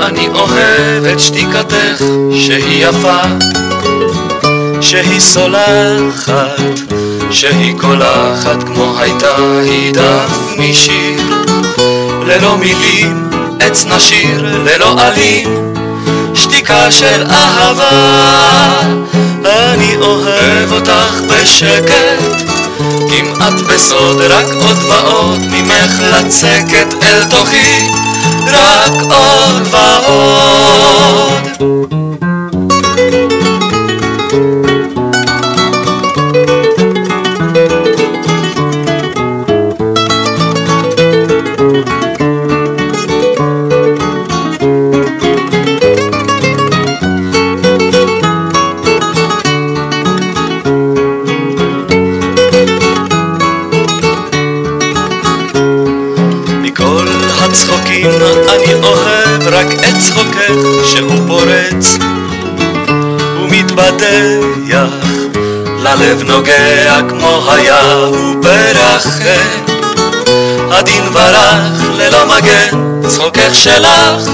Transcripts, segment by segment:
אני אוהב את שתיקתך שהיא יפה, שהיא סולחת, שהיא קולחת כמו הייתה היא דף משיר, ללא מילים עץ נשיר, ללא עלים, שתיקה של אהבה. אני אוהב אותך בשקט, כמעט בסוד, רק עוד ועוד ממך לצקת אל תוכי, רק עוד ועוד. הצחוקים אני אוהב רק את צחוקך שהוא פורץ. ומתבדח ללב נוגע כמו היה הוא ברחם הדין ברח ללא מגן צחוקך שלך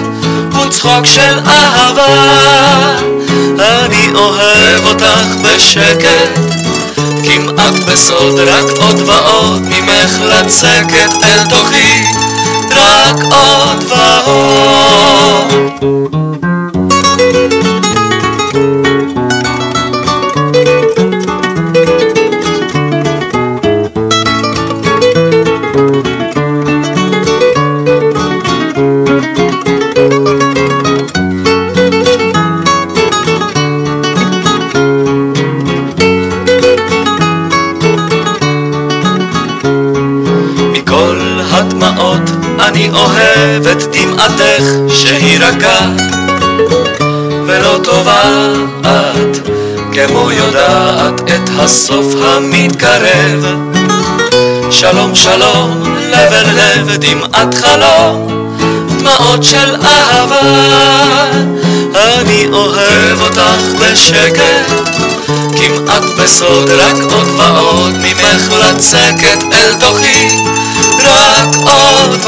הוא צחוק של אהבה. אני אוהב אותך בשקט כמעט בסוד רק עוד ועוד ממך לצקת אל תוכי רק אני אוהב את דמעתך שהיא רכה ולא טובעת כמו יודעת את הסוף המתקרב. שלום שלום לב אל לב דמעת חלום דמעות של אהבה. אני אוהב אותך בשקט כמעט בסוד רק עוד ועוד ממך לצקת אל תוכי רק עוד